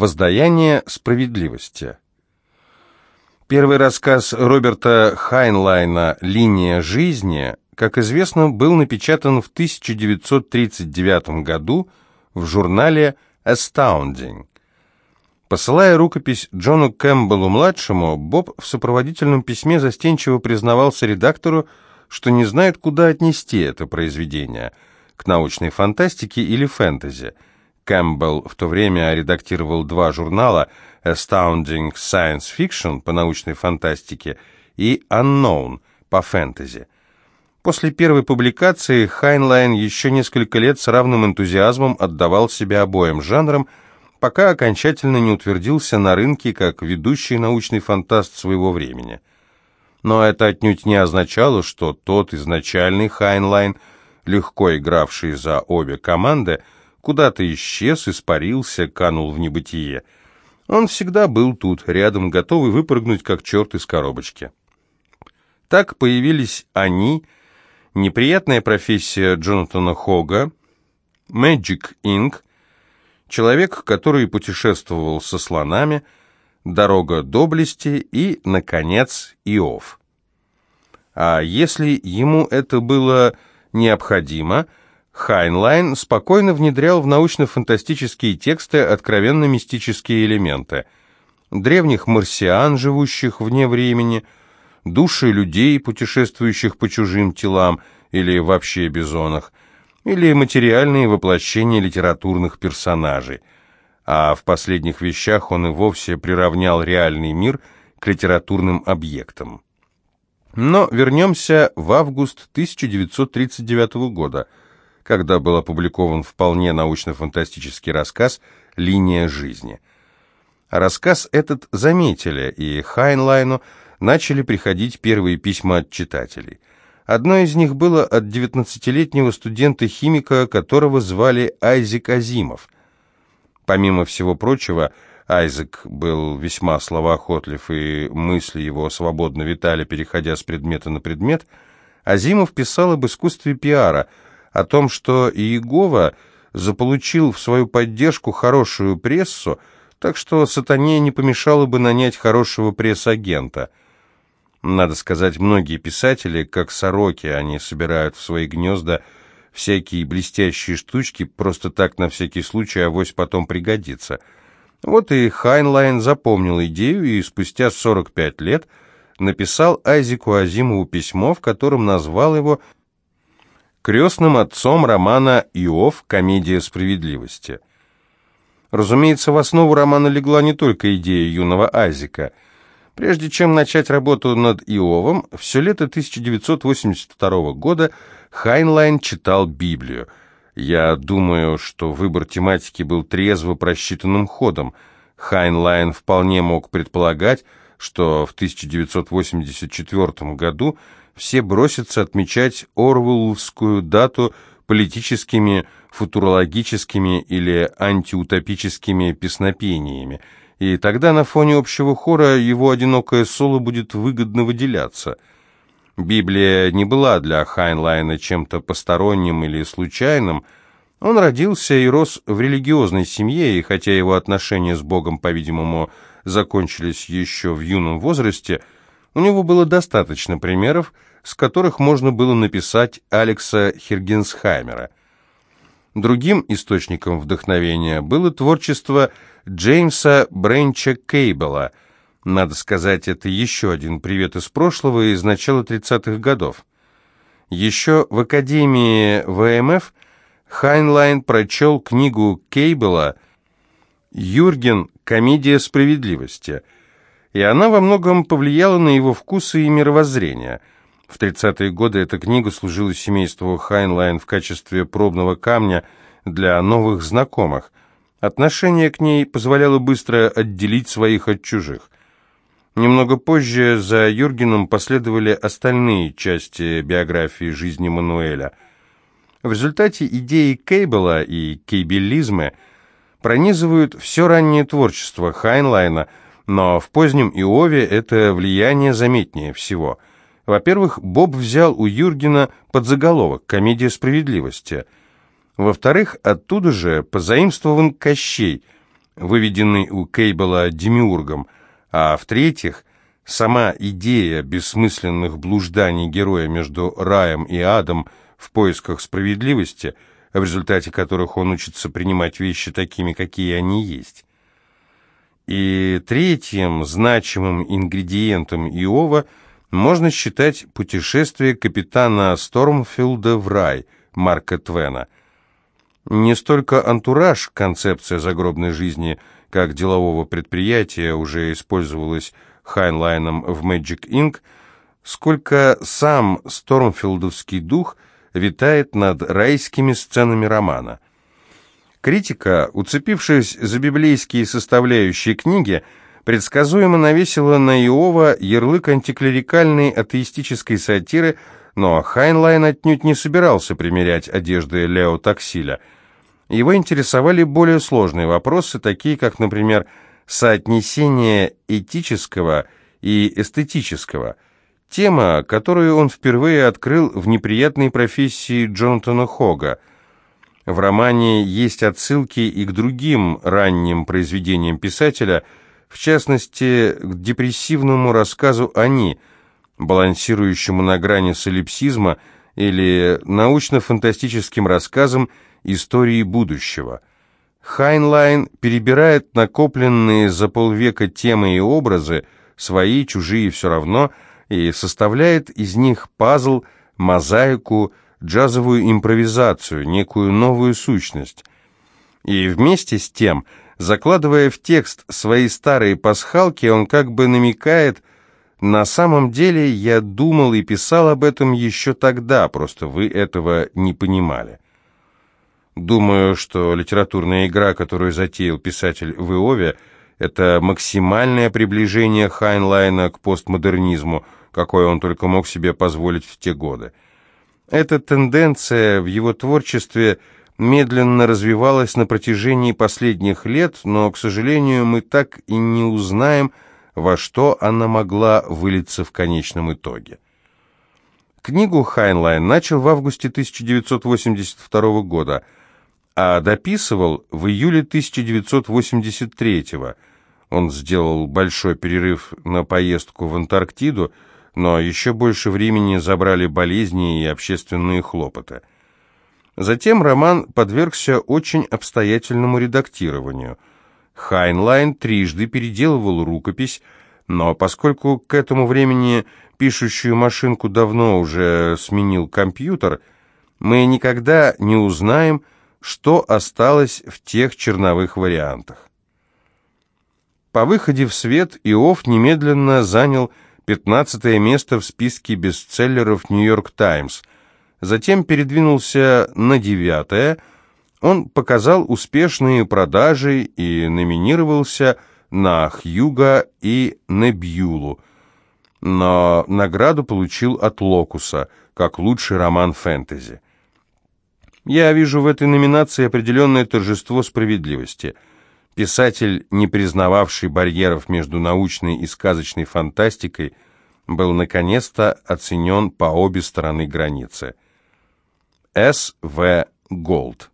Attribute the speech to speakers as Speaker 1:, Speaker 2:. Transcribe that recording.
Speaker 1: Воздаяние справедливости. Первый рассказ Роберта Хайнлайна «Линия жизни», как известно, был напечатан в 1939 году в журнале «Astounding». Посылая рукопись Джону Кэмпбеллу-младшему, Боб в сопроводительном письме застенчиво признавался редактору, что не знает, куда отнести это произведение – к научной фантастике или фэнтези. Кэмпбелл в то время редактировал два журнала «Astounding Science Fiction» по научной фантастике и «Unknown» по фэнтези. После первой публикации Хайнлайн еще несколько лет с равным энтузиазмом отдавал себя обоим жанрам, пока окончательно не утвердился на рынке как ведущий научный фантаст своего времени. Но это отнюдь не означало, что тот изначальный Хайнлайн – легко игравший за обе команды, куда-то исчез, испарился, канул в небытие. Он всегда был тут, рядом, готовый выпрыгнуть, как черт из коробочки. Так появились они, неприятная профессия Джонатана Хога, Magic Inc., человек, который путешествовал со слонами, дорога доблести и, наконец, Иов. А если ему это было необходимо, Хайнлайн спокойно внедрял в научно-фантастические тексты откровенно мистические элементы. Древних марсиан, живущих вне времени, души людей, путешествующих по чужим телам или вообще без оных, или материальные воплощения литературных персонажей. А в последних вещах он и вовсе приравнял реальный мир к литературным объектам. Но вернемся в август 1939 года, когда был опубликован вполне научно-фантастический рассказ «Линия жизни». Рассказ этот заметили, и Хайнлайну начали приходить первые письма от читателей. Одно из них было от 19-летнего студента-химика, которого звали Айзек Азимов. Помимо всего прочего, Айзек был весьма словоохотлив, и мысли его свободно витали, переходя с предмета на предмет. Азимов писал об искусстве пиара, о том, что Иегова заполучил в свою поддержку хорошую прессу, так что сатане не помешало бы нанять хорошего пресс-агента. Надо сказать, многие писатели, как сороки, они собирают в свои гнезда всякие блестящие штучки, просто так на всякий случай, авось потом пригодится – вот и Хайнлайн запомнил идею и спустя 45 лет написал Айзеку Азимову письмо, в котором назвал его крестным отцом романа «Иов. Комедия справедливости». Разумеется, в основу романа легла не только идея юного Айзека. Прежде чем начать работу над Иовом, все лето 1982 года Хайнлайн читал Библию – я думаю, что выбор тематики был трезво просчитанным ходом. Хайнлайн вполне мог предполагать, что в 1984 году все бросятся отмечать Орвелловскую дату политическими, футурологическими или антиутопическими песнопениями, и тогда на фоне общего хора его одинокое соло будет выгодно выделяться – Библия не была для Хайнлайна чем-то посторонним или случайным. Он родился и рос в религиозной семье, и хотя его отношения с Богом, по-видимому, закончились еще в юном возрасте, у него было достаточно примеров, с которых можно было написать Алекса Хергенсхаймера. Другим источником вдохновения было творчество Джеймса Бренча Кейбела – надо сказать, это еще один привет из прошлого, из начала 30-х годов. Еще в Академии ВМФ Хайнлайн прочел книгу Кейбела «Юрген. Комедия справедливости», и она во многом повлияла на его вкусы и мировоззрение. В 30-е годы эта книга служила семейству Хайнлайн в качестве пробного камня для новых знакомых. Отношение к ней позволяло быстро отделить своих от чужих. Немного позже за Юргеном последовали остальные части биографии жизни Мануэля. В результате идеи Кейбела и кейбелизма пронизывают все раннее творчество Хайнлайна, но в позднем Иове это влияние заметнее всего. Во-первых, Боб взял у Юргена подзаголовок «Комедия справедливости». Во-вторых, оттуда же позаимствован Кощей – выведенный у Кейбела демиургом, а в-третьих, сама идея бессмысленных блужданий героя между раем и адом в поисках справедливости, в результате которых он учится принимать вещи такими, какие они есть. И третьим значимым ингредиентом Иова можно считать путешествие капитана Стормфилда в рай Марка Твена. Не столько антураж, концепция загробной жизни, как делового предприятия, уже использовалась Хайнлайном в Magic Inc., сколько сам стормфилдовский дух витает над райскими сценами романа – Критика, уцепившись за библейские составляющие книги, предсказуемо навесила на Иова ярлык антиклерикальной атеистической сатиры, но Хайнлайн отнюдь не собирался примерять одежды Лео Таксиля. Его интересовали более сложные вопросы, такие как, например, соотнесение этического и эстетического, тема, которую он впервые открыл в неприятной профессии Джонатана Хога – в романе есть отсылки и к другим ранним произведениям писателя, в частности, к депрессивному рассказу «Они», балансирующему на грани солипсизма, или научно-фантастическим рассказам истории будущего. Хайнлайн перебирает накопленные за полвека темы и образы, свои, чужие все равно, и составляет из них пазл, мозаику, джазовую импровизацию, некую новую сущность. И вместе с тем, закладывая в текст свои старые пасхалки, он как бы намекает, на самом деле я думал и писал об этом еще тогда, просто вы этого не понимали. Думаю, что литературная игра, которую затеял писатель в Иове, это максимальное приближение Хайнлайна к постмодернизму, какое он только мог себе позволить в те годы. Эта тенденция в его творчестве медленно развивалась на протяжении последних лет, но, к сожалению, мы так и не узнаем, во что она могла вылиться в конечном итоге. Книгу Хайнлайн начал в августе 1982 года, а дописывал в июле 1983 года. Он сделал большой перерыв на поездку в Антарктиду, но еще больше времени забрали болезни и общественные хлопоты. Затем роман подвергся очень обстоятельному редактированию. Хайнлайн трижды переделывал рукопись, но поскольку к этому времени пишущую машинку давно уже сменил компьютер, мы никогда не узнаем, что осталось в тех черновых вариантах. По выходе в свет Иов немедленно занял 15 место в списке бестселлеров «Нью-Йорк Таймс». Затем передвинулся на девятое. Он показал успешные продажи и номинировался на Хьюга и Небьюлу. Но награду получил от Локуса, как лучший роман фэнтези. Я вижу в этой номинации определенное торжество справедливости – Писатель, не признававший барьеров между научной и сказочной фантастикой, был наконец-то оценен по обе стороны границы. С. В. Голд